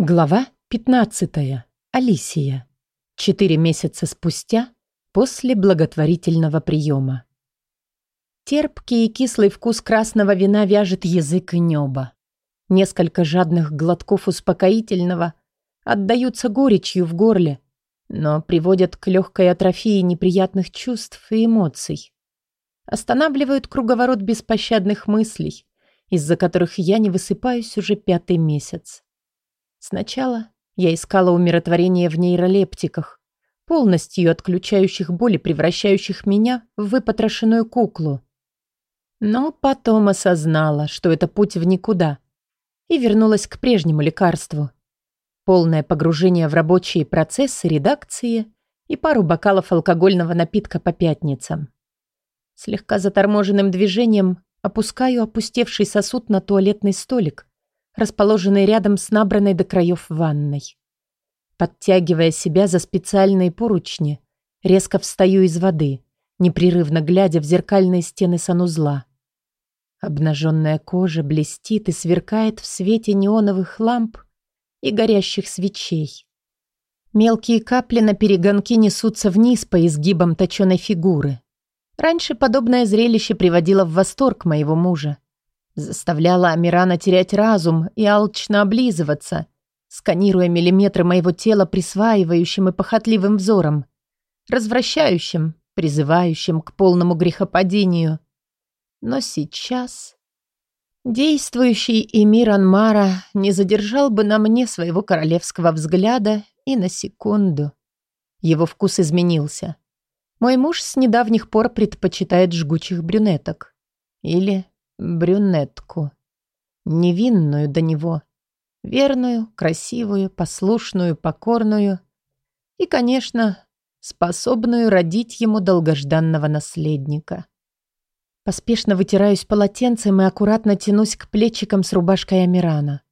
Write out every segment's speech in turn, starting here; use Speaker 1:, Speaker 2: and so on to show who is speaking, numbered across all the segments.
Speaker 1: Глава 15. Алисия. Четыре месяца спустя после благотворительного приема. Терпкий и кислый вкус красного вина вяжет язык и небо. Несколько жадных глотков успокоительного отдаются горечью в горле, но приводят к легкой атрофии неприятных чувств и эмоций. Останавливают круговорот беспощадных мыслей, из-за которых я не высыпаюсь уже пятый месяц. Сначала я искала умиротворение в нейролептиках, полностью отключающих боль и превращающих меня в выпотрошенную куклу. Но потом осознала, что это путь в никуда, и вернулась к прежнему лекарству. Полное погружение в рабочие процессы редакции и пару бокалов алкогольного напитка по пятницам. Слегка заторможенным движением опускаю опустевший сосуд на туалетный столик расположенный рядом с набранной до краев ванной. Подтягивая себя за специальные поручни, резко встаю из воды, непрерывно глядя в зеркальные стены санузла. Обнаженная кожа блестит и сверкает в свете неоновых ламп и горящих свечей. Мелкие капли на перегонки несутся вниз по изгибам точеной фигуры. Раньше подобное зрелище приводило в восторг моего мужа. Заставляла Амирана терять разум и алчно облизываться, сканируя миллиметры моего тела присваивающим и похотливым взором, развращающим, призывающим к полному грехопадению. Но сейчас... Действующий эмир Анмара не задержал бы на мне своего королевского взгляда и на секунду. Его вкус изменился. Мой муж с недавних пор предпочитает жгучих брюнеток. Или брюнетку. Невинную до него. Верную, красивую, послушную, покорную. И, конечно, способную родить ему долгожданного наследника. Поспешно вытираюсь полотенцем и аккуратно тянусь к плечикам с рубашкой Амирана.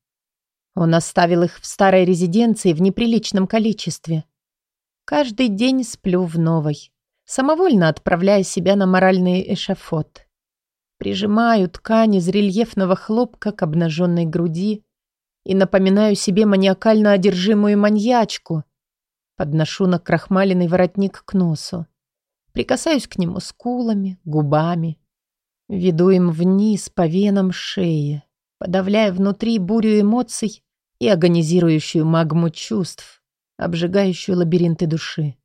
Speaker 1: Он оставил их в старой резиденции в неприличном количестве. Каждый день сплю в новой, самовольно отправляя себя на моральный эшафот. Прижимаю ткань из рельефного хлопка к обнаженной груди и напоминаю себе маниакально одержимую маньячку. Подношу на крахмаленный воротник к носу. Прикасаюсь к нему скулами, губами. Веду им вниз по венам шеи, подавляя внутри бурю эмоций и агонизирующую магму чувств, обжигающую лабиринты души.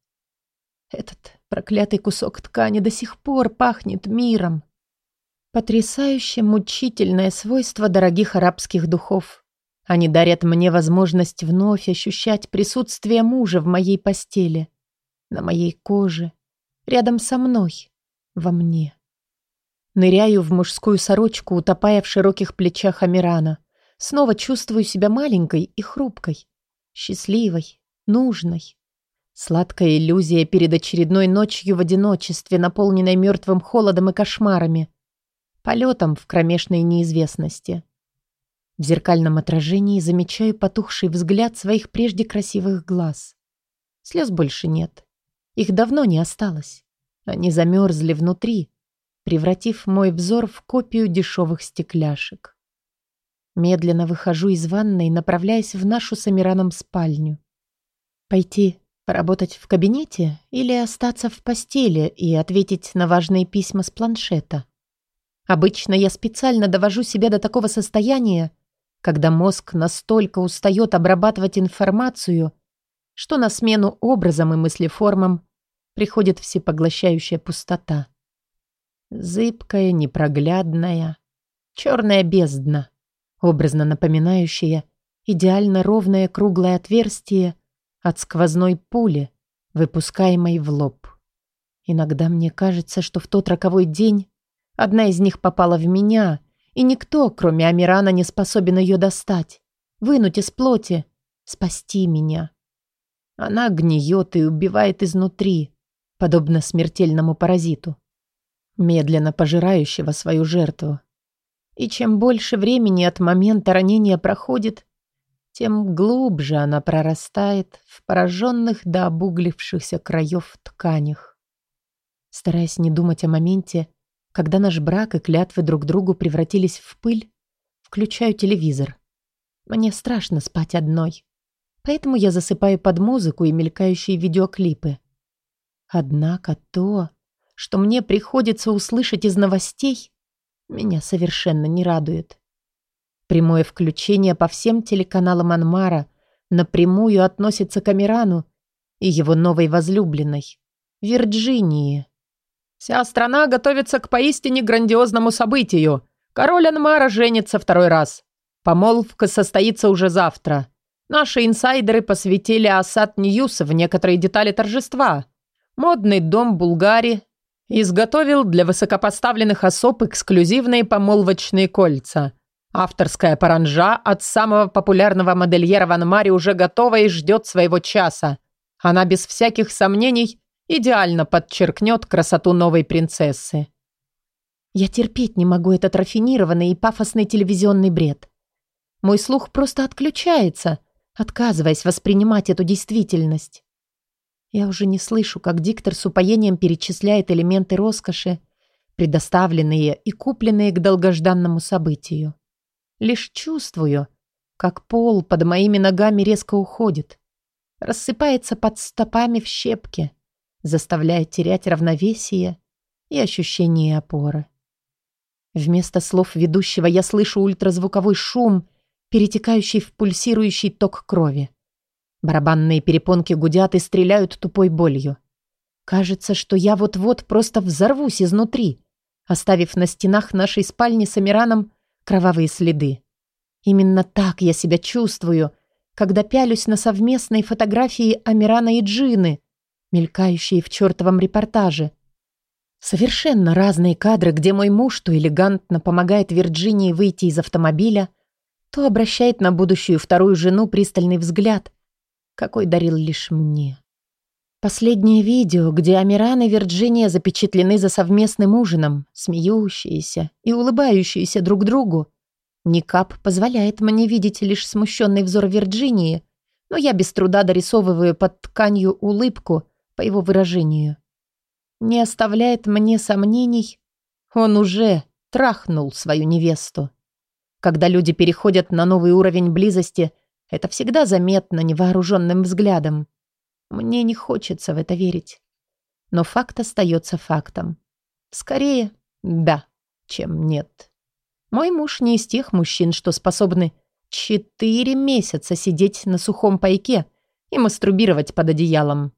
Speaker 1: Этот проклятый кусок ткани до сих пор пахнет миром. Потрясающе мучительное свойство дорогих арабских духов. Они дарят мне возможность вновь ощущать присутствие мужа в моей постели, на моей коже, рядом со мной, во мне. Ныряю в мужскую сорочку, утопая в широких плечах Амирана. Снова чувствую себя маленькой и хрупкой, счастливой, нужной. Сладкая иллюзия перед очередной ночью в одиночестве, наполненной мертвым холодом и кошмарами — полетом в кромешной неизвестности. В зеркальном отражении замечаю потухший взгляд своих прежде красивых глаз. Слез больше нет. Их давно не осталось. Они замерзли внутри, превратив мой взор в копию дешевых стекляшек. Медленно выхожу из ванной, направляясь в нашу с Амираном спальню. Пойти поработать в кабинете или остаться в постели и ответить на важные письма с планшета? Обычно я специально довожу себя до такого состояния, когда мозг настолько устает обрабатывать информацию, что на смену образом и мыслеформам приходит всепоглощающая пустота. Зыбкая, непроглядная, черная бездна, образно напоминающая идеально ровное круглое отверстие от сквозной пули, выпускаемой в лоб. Иногда мне кажется, что в тот роковой день Одна из них попала в меня, и никто, кроме Амирана, не способен ее достать, вынуть из плоти, спасти меня. Она гниет и убивает изнутри, подобно смертельному паразиту, медленно пожирающего свою жертву. И чем больше времени от момента ранения проходит, тем глубже она прорастает в пораженных до обуглившихся краев тканях. Стараясь не думать о моменте, когда наш брак и клятвы друг другу превратились в пыль, включаю телевизор. Мне страшно спать одной. поэтому я засыпаю под музыку и мелькающие видеоклипы. Однако то, что мне приходится услышать из новостей, меня совершенно не радует. Прямое включение по всем телеканалам Анмара напрямую относится к Амирану и его новой возлюбленной, Вирджинии. Вся страна готовится к поистине грандиозному событию. Король Анмара женится второй раз. Помолвка состоится уже завтра. Наши инсайдеры посвятили Асад Ньюс в некоторые детали торжества. Модный дом Булгари изготовил для высокопоставленных особ эксклюзивные помолвочные кольца. Авторская паранжа от самого популярного модельера в Анмаре уже готова и ждет своего часа. Она без всяких сомнений идеально подчеркнет красоту новой принцессы. Я терпеть не могу этот рафинированный и пафосный телевизионный бред. Мой слух просто отключается, отказываясь воспринимать эту действительность. Я уже не слышу, как диктор с упоением перечисляет элементы роскоши, предоставленные и купленные к долгожданному событию. Лишь чувствую, как пол под моими ногами резко уходит, рассыпается под стопами в щепки, заставляя терять равновесие и ощущение опоры. Вместо слов ведущего я слышу ультразвуковой шум перетекающий в пульсирующий ток крови. Барабанные перепонки гудят и стреляют тупой болью. Кажется, что я вот-вот просто взорвусь изнутри, оставив на стенах нашей спальни с Амираном кровавые следы. Именно так я себя чувствую, когда пялюсь на совместные фотографии Амирана и Джины, мелькающие в чертовом репортаже. Совершенно разные кадры, где мой муж то элегантно помогает Вирджинии выйти из автомобиля, то обращает на будущую вторую жену пристальный взгляд, какой дарил лишь мне. Последнее видео, где Амиран и Вирджиния запечатлены за совместным ужином, смеющиеся и улыбающиеся друг другу. Никап позволяет мне видеть лишь смущенный взор Вирджинии, но я без труда дорисовываю под тканью улыбку по его выражению. Не оставляет мне сомнений, он уже трахнул свою невесту. Когда люди переходят на новый уровень близости, это всегда заметно невооруженным взглядом. Мне не хочется в это верить. Но факт остается фактом. Скорее, да, чем нет. Мой муж не из тех мужчин, что способны четыре месяца сидеть на сухом пайке и мастурбировать под одеялом.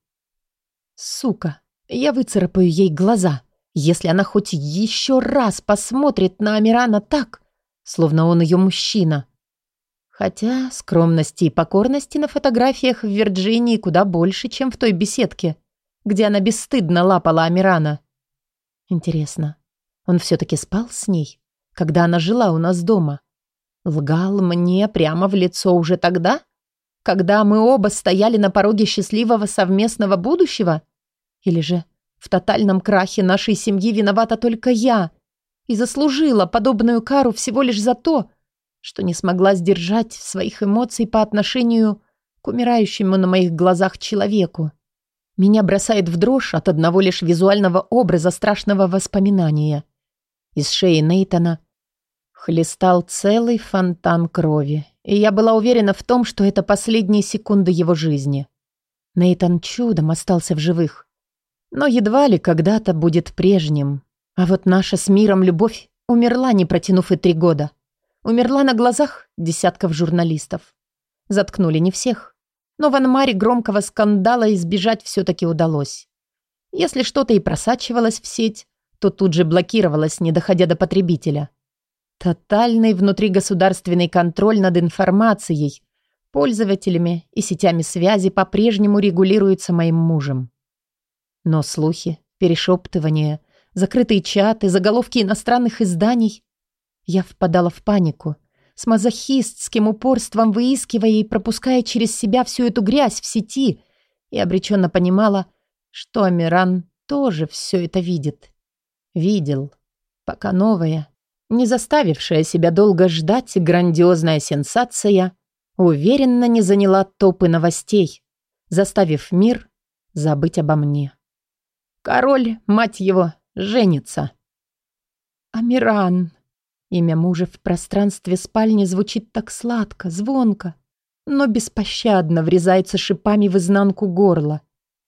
Speaker 1: Сука, я выцарапаю ей глаза, если она хоть еще раз посмотрит на Амирана так, словно он ее мужчина. Хотя скромности и покорности на фотографиях в Вирджинии куда больше, чем в той беседке, где она бесстыдно лапала Амирана. Интересно, он все-таки спал с ней, когда она жила у нас дома? Лгал мне прямо в лицо уже тогда? Когда мы оба стояли на пороге счастливого совместного будущего? Или же в тотальном крахе нашей семьи виновата только я — и заслужила подобную кару всего лишь за то, что не смогла сдержать своих эмоций по отношению к умирающему на моих глазах человеку. Меня бросает в дрожь от одного лишь визуального образа страшного воспоминания. Из шеи Нейтона хлестал целый фонтан крови, и я была уверена в том, что это последние секунды его жизни. Нейтан чудом остался в живых, но едва ли когда-то будет прежним. А вот наша с миром любовь умерла, не протянув и три года. Умерла на глазах десятков журналистов. Заткнули не всех. Но в Анмаре громкого скандала избежать все-таки удалось. Если что-то и просачивалось в сеть, то тут же блокировалось, не доходя до потребителя. Тотальный внутригосударственный контроль над информацией, пользователями и сетями связи по-прежнему регулируется моим мужем. Но слухи, перешептывания – закрытые чаты, заголовки иностранных изданий. Я впадала в панику, с мазохистским упорством выискивая и пропуская через себя всю эту грязь в сети, и обреченно понимала, что Амиран тоже все это видит. Видел, пока новая, не заставившая себя долго ждать грандиозная сенсация, уверенно не заняла топы новостей, заставив мир забыть обо мне. Король, мать его, женится. Амиран. Имя мужа в пространстве спальни звучит так сладко, звонко. но беспощадно врезается шипами в изнанку горла.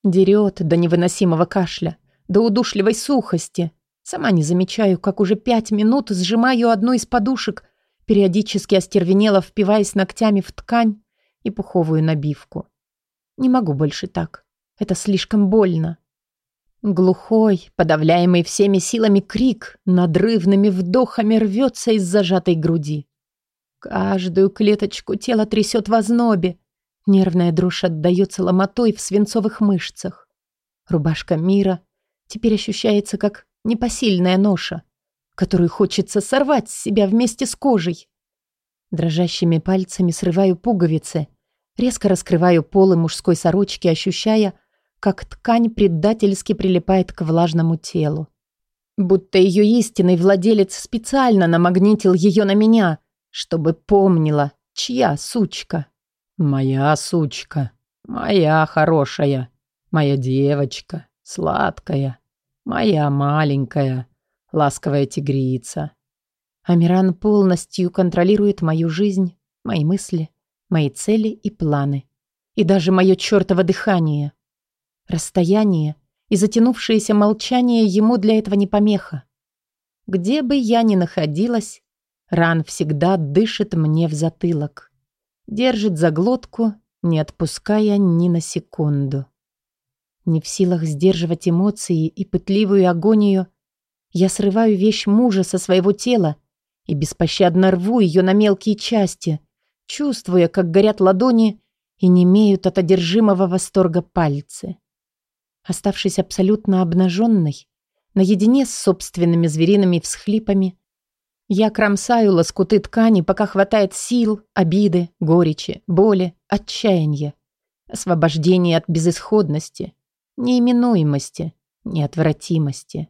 Speaker 1: Дерет до невыносимого кашля, до удушливой сухости. Сама не замечаю, как уже пять минут сжимаю одну из подушек, периодически остервенело впиваясь ногтями в ткань и пуховую набивку. Не могу больше так. Это слишком больно. Глухой, подавляемый всеми силами крик надрывными вдохами рвется из зажатой груди. Каждую клеточку тела трясет в ознобе. Нервная дрожь отдается ломотой в свинцовых мышцах. Рубашка мира теперь ощущается как непосильная ноша, которую хочется сорвать с себя вместе с кожей. Дрожащими пальцами срываю пуговицы, резко раскрываю полы мужской сорочки, ощущая, как ткань предательски прилипает к влажному телу. Будто ее истинный владелец специально намагнитил ее на меня, чтобы помнила, чья сучка. Моя сучка, моя хорошая, моя девочка, сладкая, моя маленькая, ласковая тигрица. Амиран полностью контролирует мою жизнь, мои мысли, мои цели и планы. И даже мое чертово дыхание. Расстояние и затянувшееся молчание ему для этого не помеха. Где бы я ни находилась, Ран всегда дышит мне в затылок. Держит за глотку, не отпуская ни на секунду. Не в силах сдерживать эмоции и пытливую агонию, я срываю вещь мужа со своего тела и беспощадно рву ее на мелкие части, чувствуя, как горят ладони и немеют от одержимого восторга пальцы. Оставшись абсолютно обнаженной, наедине с собственными звериными всхлипами, я кромсаю лоскуты ткани, пока хватает сил, обиды, горечи, боли, отчаяния, освобождения от безысходности, неименуемости, неотвратимости.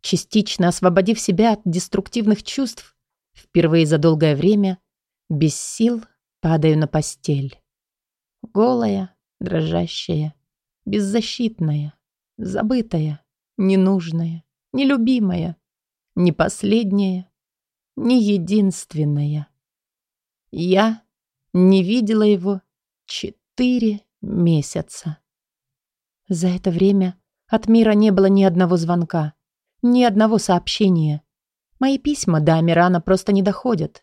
Speaker 1: Частично освободив себя от деструктивных чувств, впервые за долгое время, без сил падаю на постель. Голая, дрожащая, беззащитная, забытая, ненужная, нелюбимая, не последняя, не единственная. Я не видела его четыре месяца. За это время от мира не было ни одного звонка, ни одного сообщения. Мои письма до Амирана просто не доходят.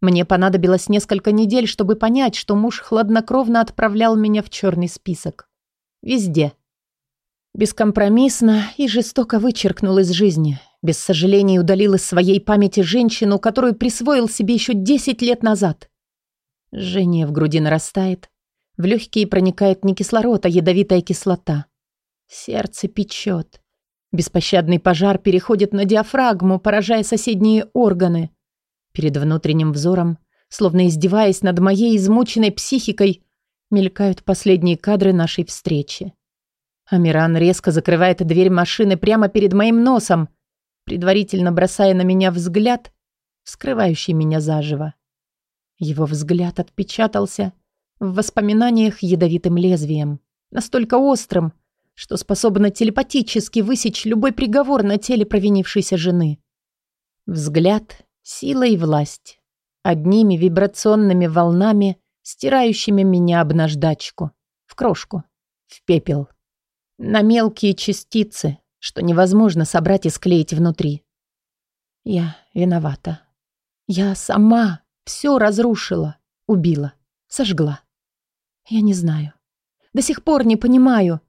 Speaker 1: Мне понадобилось несколько недель, чтобы понять, что муж хладнокровно отправлял меня в черный список. Везде. Бескомпромиссно и жестоко вычеркнул из жизни, без сожалений удалил из своей памяти женщину, которую присвоил себе еще 10 лет назад. Жжение в груди нарастает. В легкие проникает не кислород, а ядовитая кислота. Сердце печет. Беспощадный пожар переходит на диафрагму, поражая соседние органы. Перед внутренним взором, словно издеваясь над моей измученной психикой, мелькают последние кадры нашей встречи. Амиран резко закрывает дверь машины прямо перед моим носом – предварительно бросая на меня взгляд, скрывающий меня заживо. Его взгляд отпечатался в воспоминаниях ядовитым лезвием, настолько острым, что способно телепатически высечь любой приговор на теле провинившейся жены. Взгляд, сила и власть. Одними вибрационными волнами, стирающими меня об наждачку, в крошку, в пепел. На мелкие частицы, что невозможно собрать и склеить внутри. Я виновата. Я сама все разрушила, убила, сожгла. Я не знаю. До сих пор не понимаю,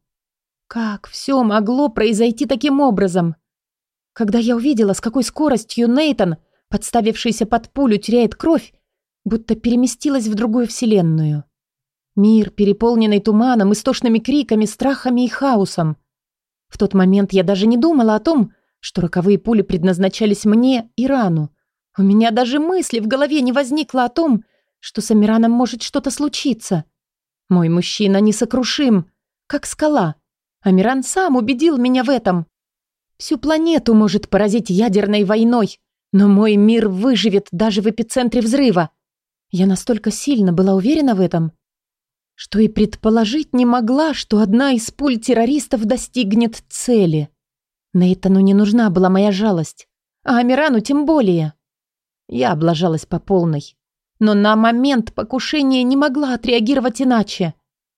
Speaker 1: как все могло произойти таким образом. Когда я увидела, с какой скоростью Нейтон, подставившийся под пулю, теряет кровь, будто переместилась в другую вселенную. Мир, переполненный туманом, истошными криками, страхами и хаосом. В тот момент я даже не думала о том, что роковые пули предназначались мне и рану. У меня даже мысли в голове не возникло о том, что с Амираном может что-то случиться. Мой мужчина несокрушим, как скала. Амиран сам убедил меня в этом. Всю планету может поразить ядерной войной, но мой мир выживет даже в эпицентре взрыва. Я настолько сильно была уверена в этом, что и предположить не могла, что одна из пуль террористов достигнет цели. Нейтану не нужна была моя жалость, а Амирану тем более. Я облажалась по полной. Но на момент покушения не могла отреагировать иначе.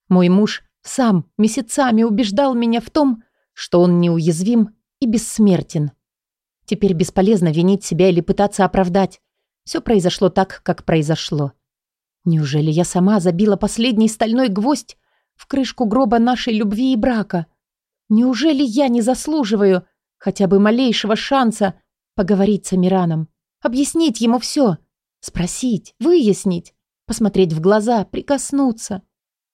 Speaker 1: Мой муж сам месяцами убеждал меня в том, что он неуязвим и бессмертен. Теперь бесполезно винить себя или пытаться оправдать. Все произошло так, как произошло. Неужели я сама забила последний стальной гвоздь в крышку гроба нашей любви и брака? Неужели я не заслуживаю хотя бы малейшего шанса поговорить с Амираном, объяснить ему все, спросить, выяснить, посмотреть в глаза, прикоснуться?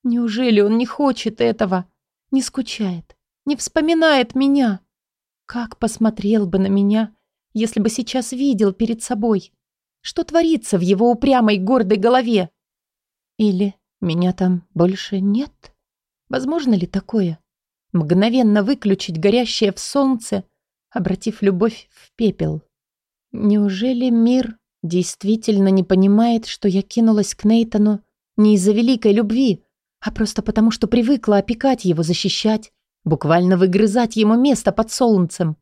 Speaker 1: Неужели он не хочет этого, не скучает, не вспоминает меня? Как посмотрел бы на меня, если бы сейчас видел перед собой? Что творится в его упрямой гордой голове? Или меня там больше нет? Возможно ли такое? Мгновенно выключить горящее в солнце, обратив любовь в пепел. Неужели мир действительно не понимает, что я кинулась к Нейтану не из-за великой любви, а просто потому, что привыкла опекать его, защищать, буквально выгрызать ему место под солнцем?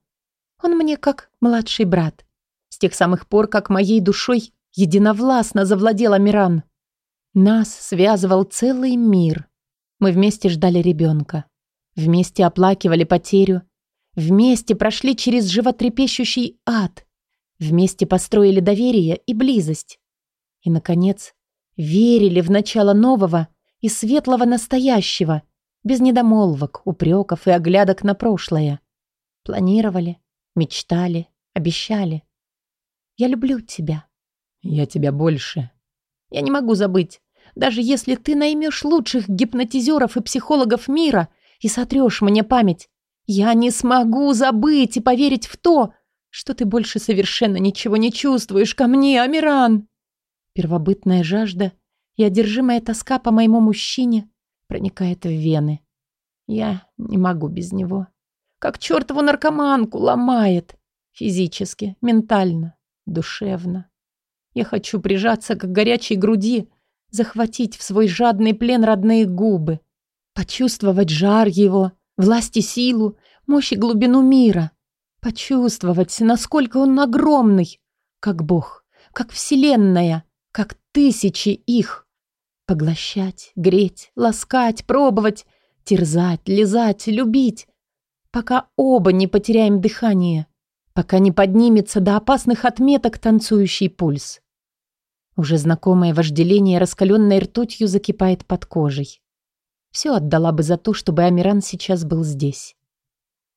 Speaker 1: Он мне как младший брат. С тех самых пор, как моей душой единовластно завладел Амиран. Нас связывал целый мир. Мы вместе ждали ребенка. Вместе оплакивали потерю. Вместе прошли через животрепещущий ад. Вместе построили доверие и близость. И, наконец, верили в начало нового и светлого настоящего, без недомолвок, упреков и оглядок на прошлое. Планировали, мечтали, обещали. Я люблю тебя. Я тебя больше. Я не могу забыть. Даже если ты наймешь лучших гипнотизеров и психологов мира и сотрешь мне память, я не смогу забыть и поверить в то, что ты больше совершенно ничего не чувствуешь ко мне, Амиран. Первобытная жажда и одержимая тоска по моему мужчине проникает в вены. Я не могу без него. Как чертову наркоманку ломает. Физически, ментально, душевно. Я хочу прижаться к горячей груди, захватить в свой жадный плен родные губы, почувствовать жар его, власть и силу, мощь и глубину мира, почувствовать, насколько он огромный, как Бог, как Вселенная, как тысячи их, поглощать, греть, ласкать, пробовать, терзать, лизать, любить, пока оба не потеряем дыхание, пока не поднимется до опасных отметок танцующий пульс. Уже знакомое вожделение раскаленной ртутью закипает под кожей. Все отдала бы за то, чтобы Амиран сейчас был здесь.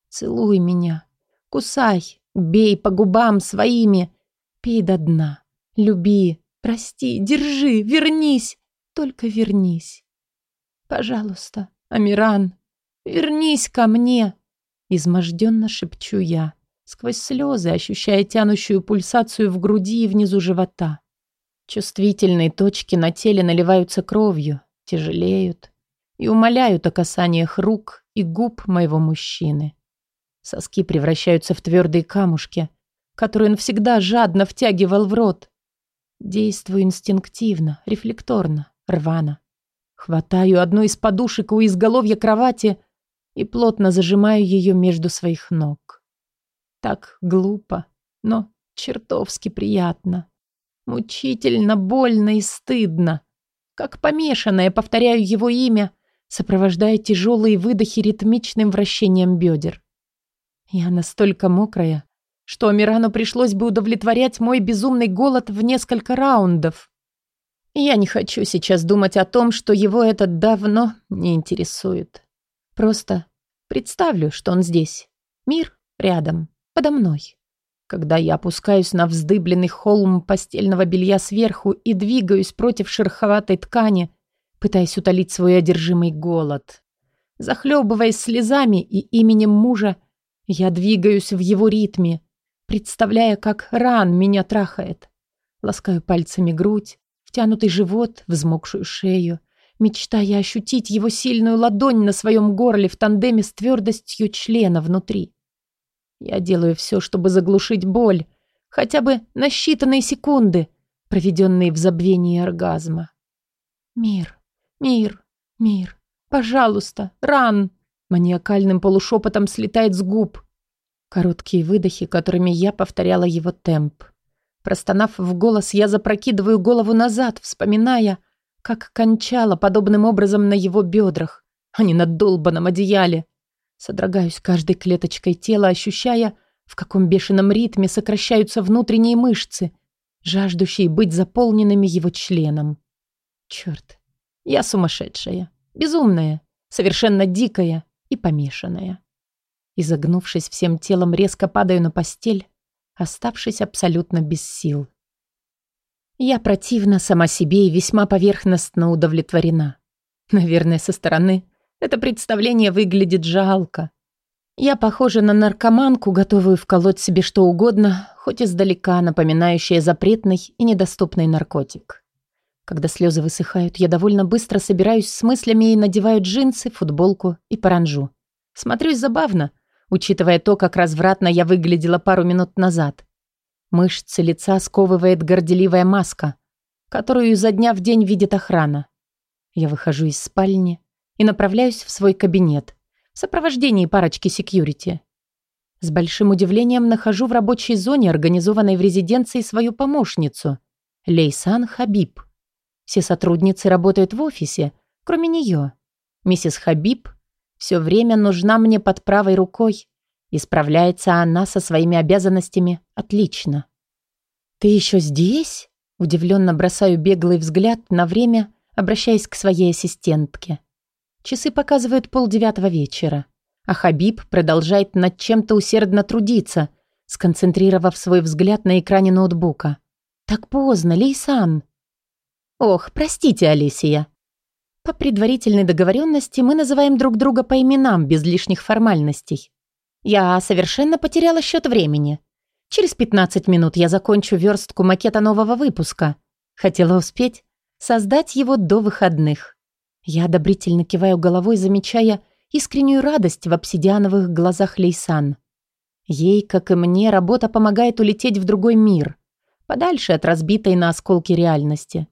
Speaker 1: Целуй меня, кусай, бей по губам своими, пей до дна, люби, прости, держи, вернись, только вернись. Пожалуйста, Амиран, вернись ко мне, изможденно шепчу я, сквозь слезы ощущая тянущую пульсацию в груди и внизу живота. Чувствительные точки на теле наливаются кровью, тяжелеют и умоляют о касаниях рук и губ моего мужчины. Соски превращаются в твердые камушки, которые он всегда жадно втягивал в рот. Действую инстинктивно, рефлекторно, рвано. Хватаю одну из подушек у изголовья кровати и плотно зажимаю ее между своих ног. Так глупо, но чертовски приятно. Мучительно, больно и стыдно. Как помешанная повторяю его имя, сопровождая тяжелые выдохи ритмичным вращением бедер. Я настолько мокрая, что Амирану пришлось бы удовлетворять мой безумный голод в несколько раундов. Я не хочу сейчас думать о том, что его это давно не интересует. Просто представлю, что он здесь. Мир рядом, подо мной когда я опускаюсь на вздыбленный холм постельного белья сверху и двигаюсь против шероховатой ткани, пытаясь утолить свой одержимый голод. Захлебываясь слезами и именем мужа, я двигаюсь в его ритме, представляя, как ран меня трахает. Ласкаю пальцами грудь, втянутый живот, взмокшую шею, мечтая ощутить его сильную ладонь на своем горле в тандеме с твердостью члена внутри. Я делаю все, чтобы заглушить боль, хотя бы на считанные секунды, проведенные в забвении оргазма. «Мир, мир, мир, пожалуйста, ран!» Маниакальным полушепотом слетает с губ. Короткие выдохи, которыми я повторяла его темп. Простонав в голос, я запрокидываю голову назад, вспоминая, как кончала подобным образом на его бедрах, а не на долбанном одеяле. Содрогаюсь каждой клеточкой тела, ощущая, в каком бешеном ритме сокращаются внутренние мышцы, жаждущие быть заполненными его членом. Черт, я сумасшедшая, безумная, совершенно дикая и помешанная. Изогнувшись всем телом, резко падаю на постель, оставшись абсолютно без сил. Я противна сама себе и весьма поверхностно удовлетворена. Наверное, со стороны это представление выглядит жалко. Я похожа на наркоманку, готовую вколоть себе что угодно, хоть издалека напоминающая запретный и недоступный наркотик. Когда слезы высыхают, я довольно быстро собираюсь с мыслями и надеваю джинсы, футболку и паранжу. Смотрюсь забавно, учитывая то, как развратно я выглядела пару минут назад. Мышцы лица сковывает горделивая маска, которую изо дня в день видит охрана. Я выхожу из спальни, и направляюсь в свой кабинет в сопровождении парочки секьюрити. С большим удивлением нахожу в рабочей зоне, организованной в резиденции, свою помощницу, Лейсан Хабиб. Все сотрудницы работают в офисе, кроме нее. Миссис Хабиб все время нужна мне под правой рукой, и справляется она со своими обязанностями отлично. «Ты еще здесь?» Удивленно бросаю беглый взгляд на время, обращаясь к своей ассистентке. Часы показывают полдевятого вечера, а Хабиб продолжает над чем-то усердно трудиться, сконцентрировав свой взгляд на экране ноутбука. «Так поздно, Лейсан!» «Ох, простите, Алисия!» По предварительной договоренности мы называем друг друга по именам, без лишних формальностей. Я совершенно потеряла счет времени. Через 15 минут я закончу верстку макета нового выпуска. Хотела успеть создать его до выходных. Я одобрительно киваю головой, замечая искреннюю радость в обсидиановых глазах Лейсан. Ей, как и мне, работа помогает улететь в другой мир, подальше от разбитой на осколки реальности.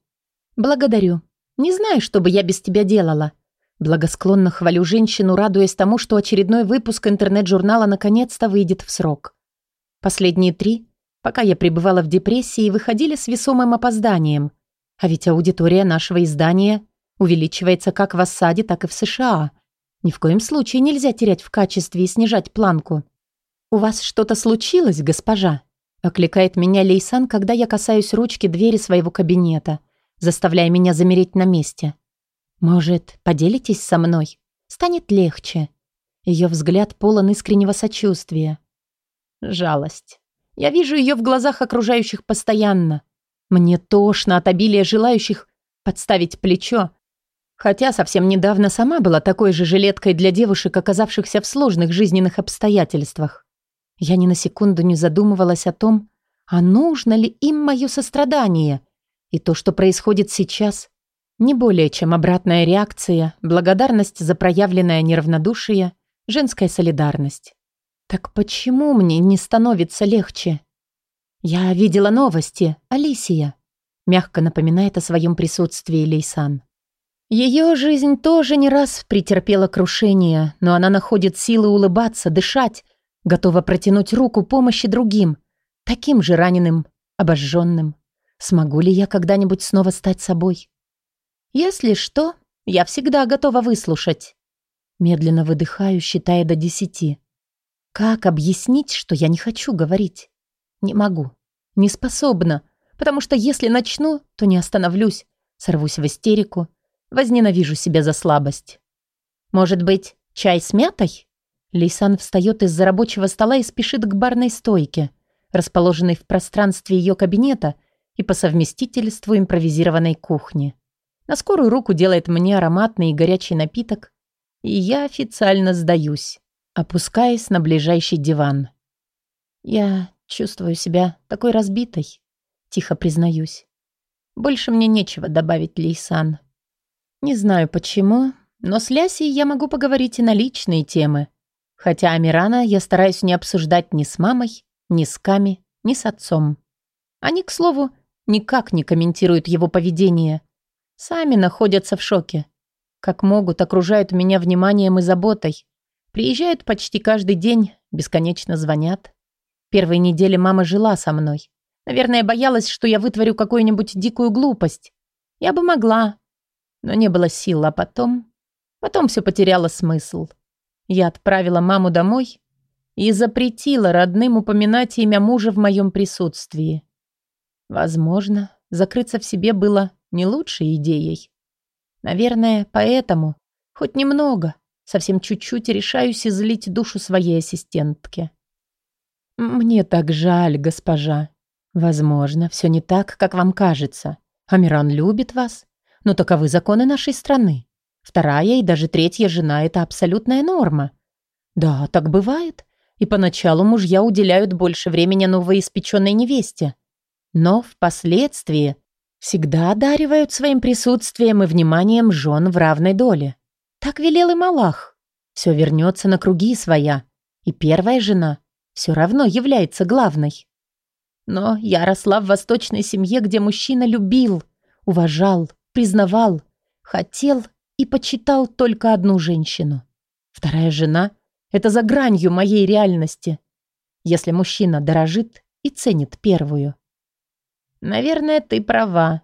Speaker 1: Благодарю. Не знаю, что бы я без тебя делала. Благосклонно хвалю женщину, радуясь тому, что очередной выпуск интернет-журнала наконец-то выйдет в срок. Последние три, пока я пребывала в депрессии, выходили с весомым опозданием. А ведь аудитория нашего издания увеличивается как в осаде, так и в США. Ни в коем случае нельзя терять в качестве и снижать планку. «У вас что-то случилось, госпожа?» Окликает меня Лейсан, когда я касаюсь ручки двери своего кабинета, заставляя меня замереть на месте. «Может, поделитесь со мной? Станет легче». Ее взгляд полон искреннего сочувствия. Жалость. Я вижу ее в глазах окружающих постоянно. Мне тошно от обилия желающих подставить плечо, Хотя совсем недавно сама была такой же жилеткой для девушек, оказавшихся в сложных жизненных обстоятельствах. Я ни на секунду не задумывалась о том, а нужно ли им мое сострадание. И то, что происходит сейчас, не более чем обратная реакция, благодарность за проявленное неравнодушие, женская солидарность. Так почему мне не становится легче? Я видела новости, Алисия. Мягко напоминает о своем присутствии Лейсан. Ее жизнь тоже не раз претерпела крушение, но она находит силы улыбаться, дышать, готова протянуть руку помощи другим, таким же раненым, обожженным. Смогу ли я когда-нибудь снова стать собой? Если что, я всегда готова выслушать. Медленно выдыхаю, считая до десяти. Как объяснить, что я не хочу говорить? Не могу. Не способна, потому что если начну, то не остановлюсь, сорвусь в истерику — Возненавижу себя за слабость. Может быть, чай с мятой? Лейсан встает из-за рабочего стола и спешит к барной стойке, расположенной в пространстве ее кабинета и по совместительству импровизированной кухни. На скорую руку делает мне ароматный и горячий напиток, и я официально сдаюсь, опускаясь на ближайший диван. Я чувствую себя такой разбитой, тихо признаюсь. Больше мне нечего добавить, Лейсан. Не знаю почему, но с Лясей я могу поговорить и на личные темы. Хотя Амирана я стараюсь не обсуждать ни с мамой, ни с Ками, ни с отцом. Они, к слову, никак не комментируют его поведение. Сами находятся в шоке. Как могут, окружают меня вниманием и заботой. Приезжают почти каждый день, бесконечно звонят. Первые недели мама жила со мной. Наверное, боялась, что я вытворю какую-нибудь дикую глупость. Я бы могла, но не было сил, а потом... Потом все потеряло смысл. Я отправила маму домой и запретила родным упоминать имя мужа в моем присутствии. Возможно, закрыться в себе было не лучшей идеей. Наверное, поэтому, хоть немного, совсем чуть-чуть решаюсь излить душу своей ассистентке. «Мне так жаль, госпожа. Возможно, все не так, как вам кажется. Амиран любит вас, но таковы законы нашей страны. Вторая и даже третья жена – это абсолютная норма. Да, так бывает. И поначалу мужья уделяют больше времени новоиспеченной невесте. Но впоследствии всегда одаривают своим присутствием и вниманием жен в равной доле. Так велел и Малах. Все вернется на круги своя. И первая жена все равно является главной. Но я росла в восточной семье, где мужчина любил, уважал, признавал, хотел и почитал только одну женщину. Вторая жена — это за гранью моей реальности. Если мужчина дорожит и ценит первую. Наверное, ты права.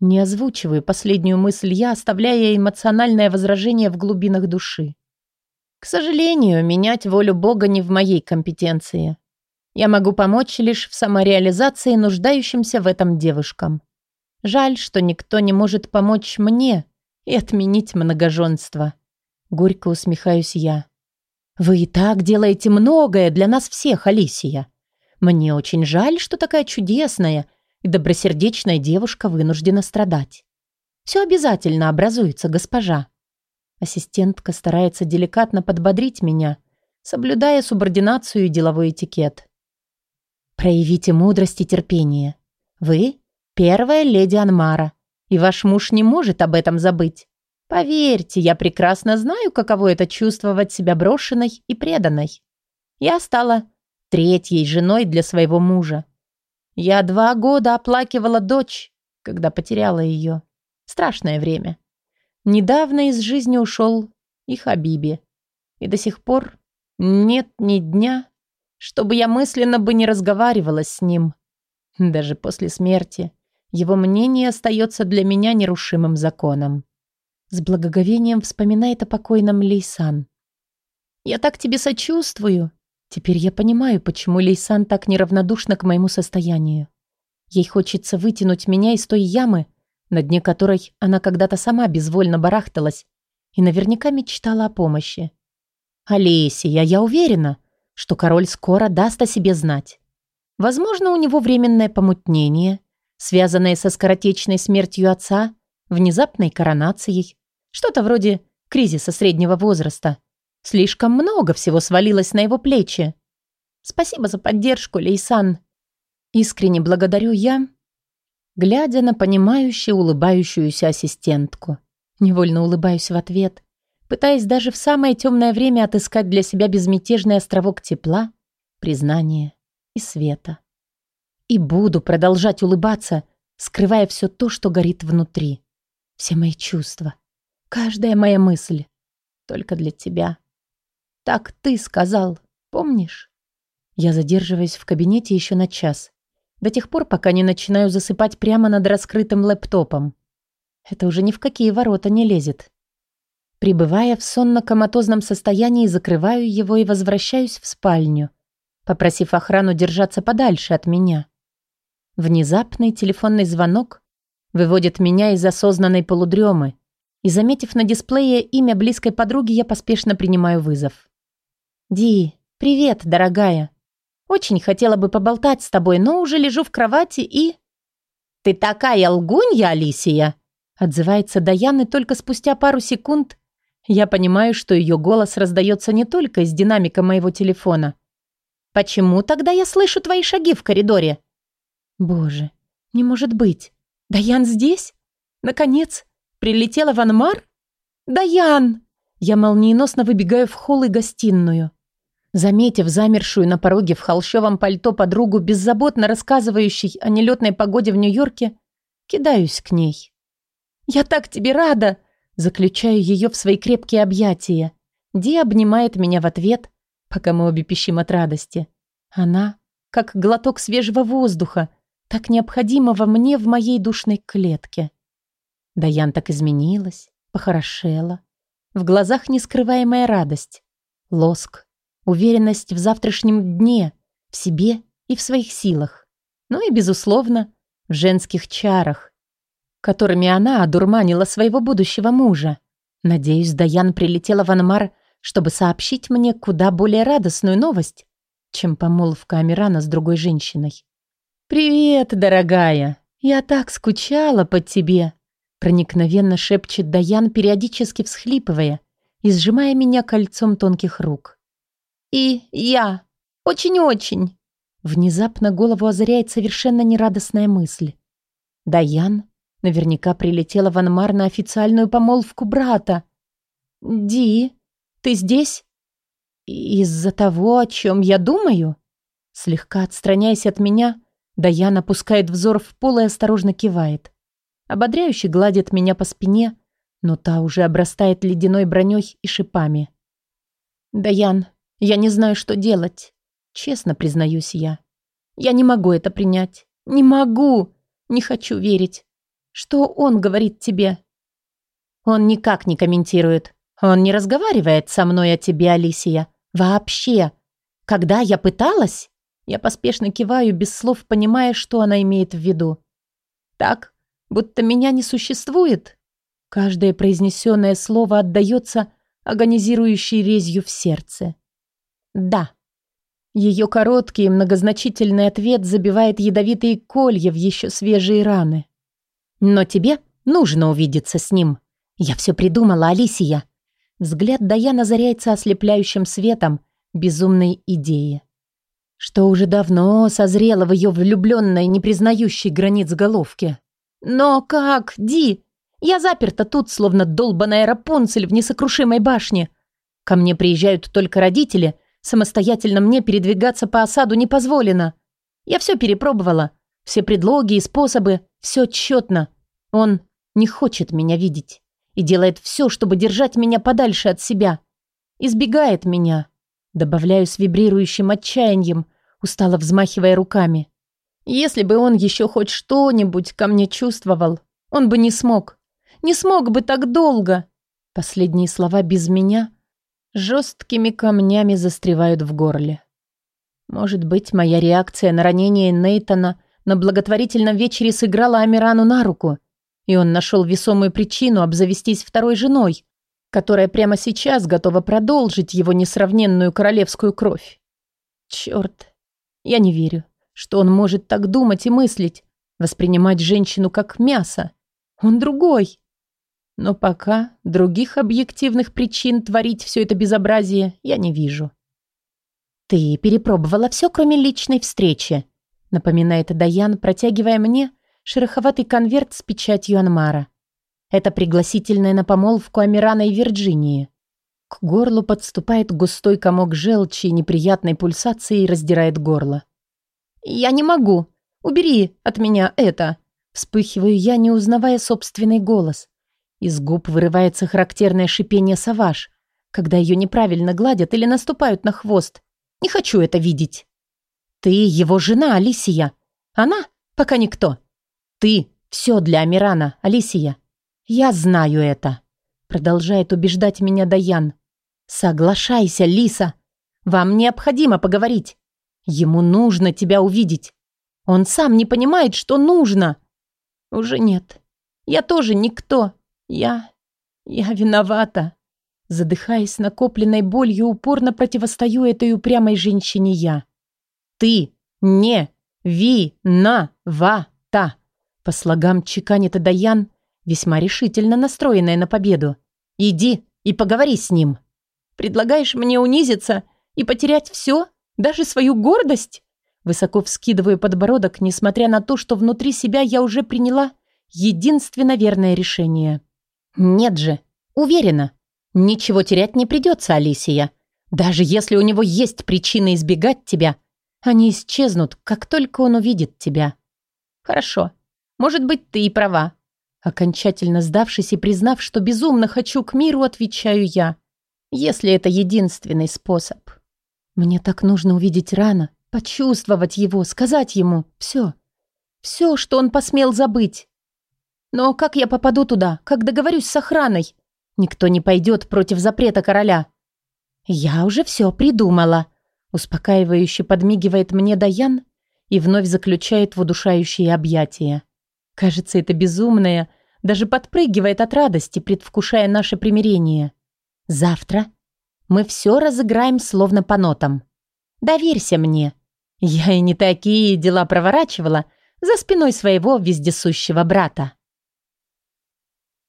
Speaker 1: Не озвучиваю последнюю мысль я, оставляя эмоциональное возражение в глубинах души. К сожалению, менять волю Бога не в моей компетенции. Я могу помочь лишь в самореализации нуждающимся в этом девушкам. Жаль, что никто не может помочь мне и отменить многоженство. Горько усмехаюсь я. Вы и так делаете многое для нас всех, Алисия. Мне очень жаль, что такая чудесная и добросердечная девушка вынуждена страдать. Все обязательно образуется, госпожа. Ассистентка старается деликатно подбодрить меня, соблюдая субординацию и деловой этикет. Проявите мудрость и терпение. Вы Первая леди Анмара. И ваш муж не может об этом забыть. Поверьте, я прекрасно знаю, каково это чувствовать себя брошенной и преданной. Я стала третьей женой для своего мужа. Я два года оплакивала дочь, когда потеряла ее. Страшное время. Недавно из жизни ушел и Хабиби. И до сих пор нет ни дня, чтобы я мысленно бы не разговаривала с ним. Даже после смерти его мнение остается для меня нерушимым законом. С благоговением вспоминает о покойном Лейсан. «Я так тебе сочувствую!» Теперь я понимаю, почему Лейсан так неравнодушна к моему состоянию. Ей хочется вытянуть меня из той ямы, на дне которой она когда-то сама безвольно барахталась и наверняка мечтала о помощи. «Алисия, я уверена, что король скоро даст о себе знать. Возможно, у него временное помутнение – связанные со скоротечной смертью отца, внезапной коронацией, что-то вроде кризиса среднего возраста. Слишком много всего свалилось на его плечи. Спасибо за поддержку, Лейсан. Искренне благодарю я, глядя на понимающую улыбающуюся ассистентку. Невольно улыбаюсь в ответ, пытаясь даже в самое темное время отыскать для себя безмятежный островок тепла, признания и света. И буду продолжать улыбаться, скрывая все то, что горит внутри. Все мои чувства. Каждая моя мысль. Только для тебя. Так ты сказал, помнишь? Я задерживаюсь в кабинете еще на час. До тех пор, пока не начинаю засыпать прямо над раскрытым лэптопом. Это уже ни в какие ворота не лезет. Прибывая в сонно-коматозном состоянии, закрываю его и возвращаюсь в спальню, попросив охрану держаться подальше от меня. Внезапный телефонный звонок выводит меня из осознанной полудремы, и, заметив на дисплее имя близкой подруги, я поспешно принимаю вызов. «Ди, привет, дорогая. Очень хотела бы поболтать с тобой, но уже лежу в кровати и...» «Ты такая лгунья, Алисия!» Отзывается Даян, и только спустя пару секунд я понимаю, что ее голос раздается не только из динамика моего телефона. «Почему тогда я слышу твои шаги в коридоре?» Боже, не может быть. Даян здесь? Наконец, прилетела в Анмар? Даян! Я молниеносно выбегаю в холл и гостиную. Заметив замершую на пороге в холщовом пальто подругу, беззаботно рассказывающей о нелетной погоде в Нью-Йорке, кидаюсь к ней. «Я так тебе рада!» Заключаю ее в свои крепкие объятия. Ди обнимает меня в ответ, пока мы обе пищим от радости. Она, как глоток свежего воздуха, так необходимого мне в моей душной клетке. Даян так изменилась, похорошела. В глазах нескрываемая радость, лоск, уверенность в завтрашнем дне, в себе и в своих силах. Ну и, безусловно, в женских чарах, которыми она одурманила своего будущего мужа. Надеюсь, Даян прилетела в Анмар, чтобы сообщить мне куда более радостную новость, чем помолвка Амирана с другой женщиной. «Привет, дорогая! Я так скучала по тебе!» Проникновенно шепчет Даян, периодически всхлипывая и сжимая меня кольцом тонких рук. «И я! Очень-очень!» Внезапно голову озаряет совершенно нерадостная мысль. Даян наверняка прилетела в Анмар на официальную помолвку брата. «Ди, ты здесь?» «Из-за того, о чем я думаю?» Слегка отстраняясь от меня, Даян опускает взор в пол и осторожно кивает. Ободряюще гладит меня по спине, но та уже обрастает ледяной броней и шипами. «Даян, я не знаю, что делать», — честно признаюсь я. «Я не могу это принять. Не могу. Не хочу верить. Что он говорит тебе?» «Он никак не комментирует. Он не разговаривает со мной о тебе, Алисия. Вообще. Когда я пыталась...» Я поспешно киваю, без слов понимая, что она имеет в виду. Так, будто меня не существует. Каждое произнесенное слово отдается агонизирующей резью в сердце. «Да». Ее короткий и многозначительный ответ забивает ядовитые колья в еще свежие раны. «Но тебе нужно увидеться с ним. Я все придумала, Алисия». Взгляд Даяна заряется ослепляющим светом безумной идеи что уже давно созрело в ее влюбленной, не признающей границ головке. «Но как, Ди? Я заперта тут, словно долбаная Рапунцель в несокрушимой башне. Ко мне приезжают только родители, самостоятельно мне передвигаться по осаду не позволено. Я все перепробовала, все предлоги и способы, все тщетно. Он не хочет меня видеть и делает все, чтобы держать меня подальше от себя. Избегает меня». Добавляю с вибрирующим отчаянием, устало взмахивая руками. Если бы он еще хоть что-нибудь ко мне чувствовал, он бы не смог. Не смог бы так долго. Последние слова без меня жесткими камнями застревают в горле. Может быть, моя реакция на ранение Нейтона на благотворительном вечере сыграла Амирану на руку, и он нашел весомую причину обзавестись второй женой, которая прямо сейчас готова продолжить его несравненную королевскую кровь. Черт, я не верю, что он может так думать и мыслить, воспринимать женщину как мясо. Он другой. Но пока других объективных причин творить все это безобразие я не вижу. «Ты перепробовала все, кроме личной встречи», напоминает Даян, протягивая мне шероховатый конверт с печатью Анмара. Это пригласительное на помолвку Амирана и Вирджинии. К горлу подступает густой комок желчи и неприятной пульсацией раздирает горло. «Я не могу. Убери от меня это!» Вспыхиваю я, не узнавая собственный голос. Из губ вырывается характерное шипение саваж, когда ее неправильно гладят или наступают на хвост. Не хочу это видеть. «Ты его жена, Алисия. Она пока никто. Ты все для Амирана, Алисия. «Я знаю это», — продолжает убеждать меня Даян. «Соглашайся, Лиса. Вам необходимо поговорить. Ему нужно тебя увидеть. Он сам не понимает, что нужно». «Уже нет. Я тоже никто. Я... я виновата». Задыхаясь накопленной болью, упорно противостою этой упрямой женщине я. «Ты не ви-на-ва-та», по слогам чеканит Даян, весьма решительно настроенная на победу. «Иди и поговори с ним». «Предлагаешь мне унизиться и потерять все, даже свою гордость?» Высоко вскидываю подбородок, несмотря на то, что внутри себя я уже приняла единственно верное решение. «Нет же, уверена, ничего терять не придется, Алисия. Даже если у него есть причины избегать тебя, они исчезнут, как только он увидит тебя». «Хорошо, может быть, ты и права. Окончательно сдавшись и признав, что безумно хочу к миру, отвечаю я. Если это единственный способ. Мне так нужно увидеть рано, почувствовать его, сказать ему все. Все, что он посмел забыть. Но как я попаду туда, как договорюсь с охраной? Никто не пойдет против запрета короля. Я уже все придумала. Успокаивающе подмигивает мне Даян и вновь заключает в удушающие объятия. Кажется, это безумное, даже подпрыгивает от радости, предвкушая наше примирение. Завтра мы все разыграем словно по нотам. Доверься мне. Я и не такие дела проворачивала за спиной своего вездесущего брата.